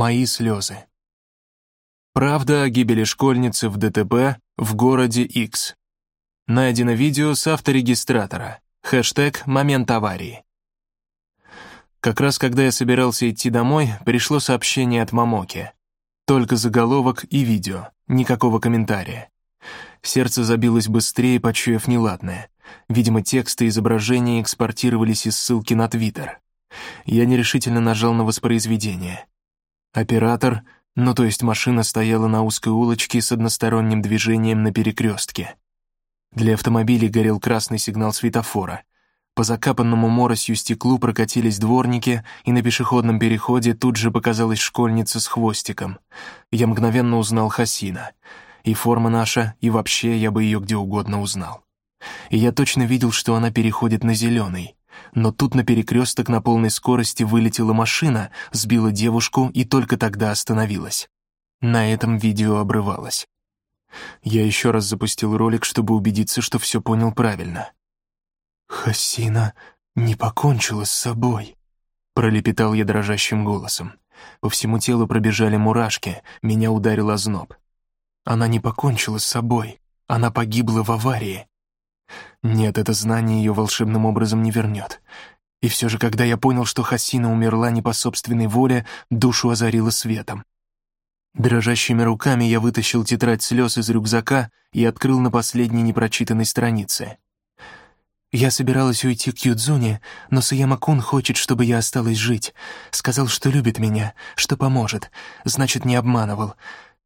Мои слезы. Правда о гибели школьницы в ДТП в городе X. Найдено видео с авторегистратора. Хэштег «Момент аварии». Как раз когда я собирался идти домой, пришло сообщение от Мамоки. Только заголовок и видео, никакого комментария. Сердце забилось быстрее, почуяв неладное. Видимо, тексты и изображения экспортировались из ссылки на Твиттер. Я нерешительно нажал на воспроизведение. Оператор, ну то есть машина стояла на узкой улочке с односторонним движением на перекрестке. Для автомобилей горел красный сигнал светофора. По закапанному моросью стеклу прокатились дворники, и на пешеходном переходе тут же показалась школьница с хвостиком. Я мгновенно узнал Хасина. И форма наша, и вообще я бы ее где угодно узнал. И я точно видел, что она переходит на зеленый но тут на перекресток на полной скорости вылетела машина, сбила девушку и только тогда остановилась. На этом видео обрывалось. Я еще раз запустил ролик, чтобы убедиться, что все понял правильно. «Хасина не покончила с собой», — пролепетал я дрожащим голосом. По всему телу пробежали мурашки, меня ударил озноб. Она не покончила с собой, она погибла в аварии. Нет, это знание ее волшебным образом не вернет. И все же, когда я понял, что Хасина умерла не по собственной воле, душу озарило светом. Дрожащими руками я вытащил тетрадь слез из рюкзака и открыл на последней непрочитанной странице. Я собиралась уйти к Юдзуне, но Саяма-кун хочет, чтобы я осталась жить. Сказал, что любит меня, что поможет. Значит, не обманывал.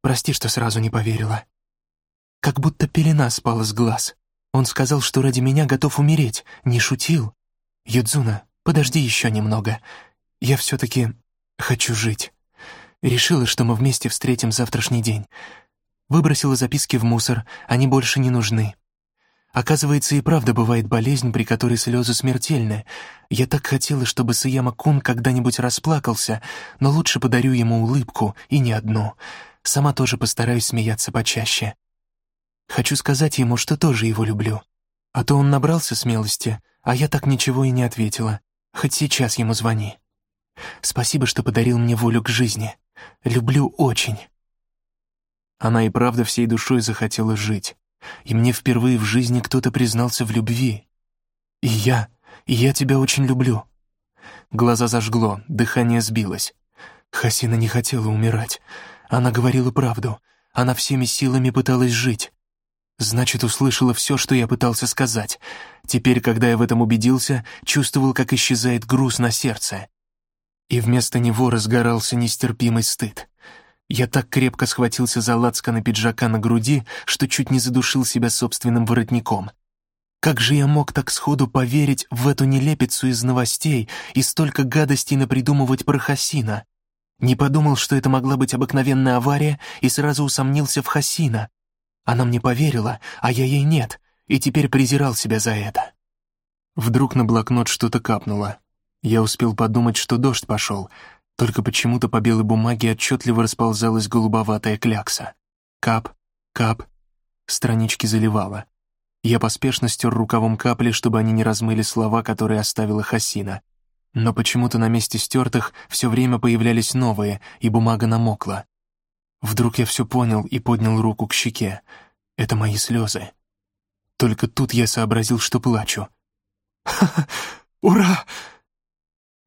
Прости, что сразу не поверила. Как будто пелена спала с глаз. Он сказал, что ради меня готов умереть, не шутил. Юдзуна, подожди еще немного. Я все-таки хочу жить. Решила, что мы вместе встретим завтрашний день. Выбросила записки в мусор, они больше не нужны. Оказывается, и правда бывает болезнь, при которой слезы смертельны. Я так хотела, чтобы Саяма-кун когда-нибудь расплакался, но лучше подарю ему улыбку, и не одну. Сама тоже постараюсь смеяться почаще. Хочу сказать ему, что тоже его люблю. А то он набрался смелости, а я так ничего и не ответила. Хоть сейчас ему звони. Спасибо, что подарил мне волю к жизни. Люблю очень. Она и правда всей душой захотела жить. И мне впервые в жизни кто-то признался в любви. И я, и я тебя очень люблю. Глаза зажгло, дыхание сбилось. Хасина не хотела умирать. Она говорила правду. Она всеми силами пыталась жить. Значит, услышала все, что я пытался сказать. Теперь, когда я в этом убедился, чувствовал, как исчезает груз на сердце. И вместо него разгорался нестерпимый стыд. Я так крепко схватился за лацканы пиджака на груди, что чуть не задушил себя собственным воротником. Как же я мог так сходу поверить в эту нелепицу из новостей и столько гадостей напридумывать про Хасина? Не подумал, что это могла быть обыкновенная авария, и сразу усомнился в Хасина. Она мне поверила, а я ей нет, и теперь презирал себя за это. Вдруг на блокнот что-то капнуло. Я успел подумать, что дождь пошел, только почему-то по белой бумаге отчетливо расползалась голубоватая клякса. Кап, кап, странички заливала. Я поспешно стер рукавом капли, чтобы они не размыли слова, которые оставила Хасина. Но почему-то на месте стертых все время появлялись новые, и бумага намокла. Вдруг я все понял и поднял руку к щеке. Это мои слезы. Только тут я сообразил, что плачу. «Ха-ха! Ура!»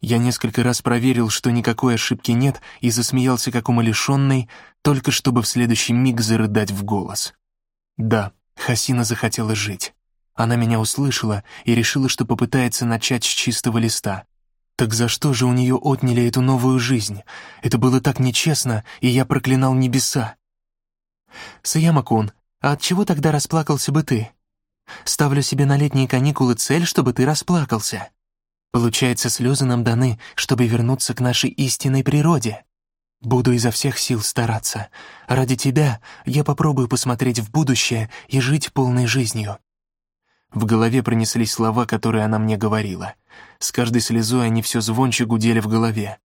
Я несколько раз проверил, что никакой ошибки нет, и засмеялся как умалишенный, только чтобы в следующий миг зарыдать в голос. Да, Хасина захотела жить. Она меня услышала и решила, что попытается начать с чистого листа. Так за что же у нее отняли эту новую жизнь? Это было так нечестно, и я проклинал небеса. Саяма-кун, а от чего тогда расплакался бы ты? Ставлю себе на летние каникулы цель, чтобы ты расплакался. Получается, слезы нам даны, чтобы вернуться к нашей истинной природе. Буду изо всех сил стараться. Ради тебя я попробую посмотреть в будущее и жить полной жизнью. В голове пронеслись слова, которые она мне говорила. С каждой слезой они все звонче гудели в голове.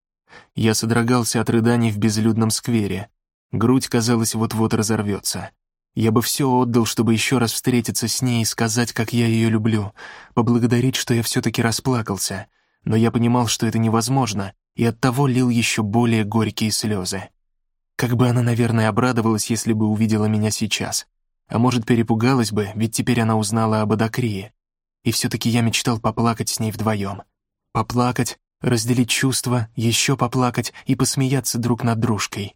Я содрогался от рыданий в безлюдном сквере. Грудь, казалось, вот-вот разорвется. Я бы все отдал, чтобы еще раз встретиться с ней и сказать, как я ее люблю, поблагодарить, что я все-таки расплакался. Но я понимал, что это невозможно, и оттого лил еще более горькие слезы. Как бы она, наверное, обрадовалась, если бы увидела меня сейчас. А может, перепугалась бы, ведь теперь она узнала об Адакрии. И все-таки я мечтал поплакать с ней вдвоем. Поплакать, разделить чувства, еще поплакать и посмеяться друг над дружкой.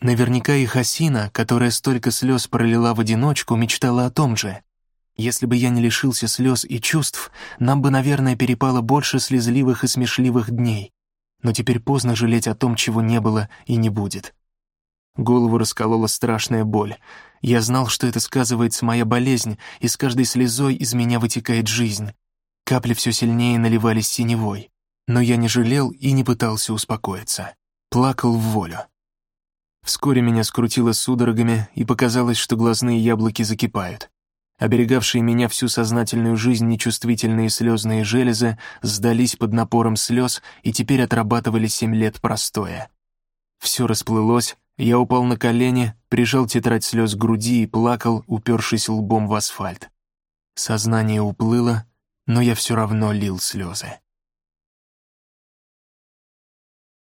Наверняка и Хасина, которая столько слез пролила в одиночку, мечтала о том же. Если бы я не лишился слез и чувств, нам бы, наверное, перепало больше слезливых и смешливых дней. Но теперь поздно жалеть о том, чего не было и не будет. Голову расколола страшная боль. Я знал, что это сказывается моя болезнь, и с каждой слезой из меня вытекает жизнь. Капли все сильнее наливались синевой. Но я не жалел и не пытался успокоиться. Плакал в волю. Вскоре меня скрутило судорогами, и показалось, что глазные яблоки закипают. Оберегавшие меня всю сознательную жизнь нечувствительные слезные железы сдались под напором слез и теперь отрабатывали семь лет простоя. Все расплылось, я упал на колени, прижал тетрадь слез к груди и плакал, упершись лбом в асфальт. Сознание уплыло, но я все равно лил слезы.